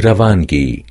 रवानगी।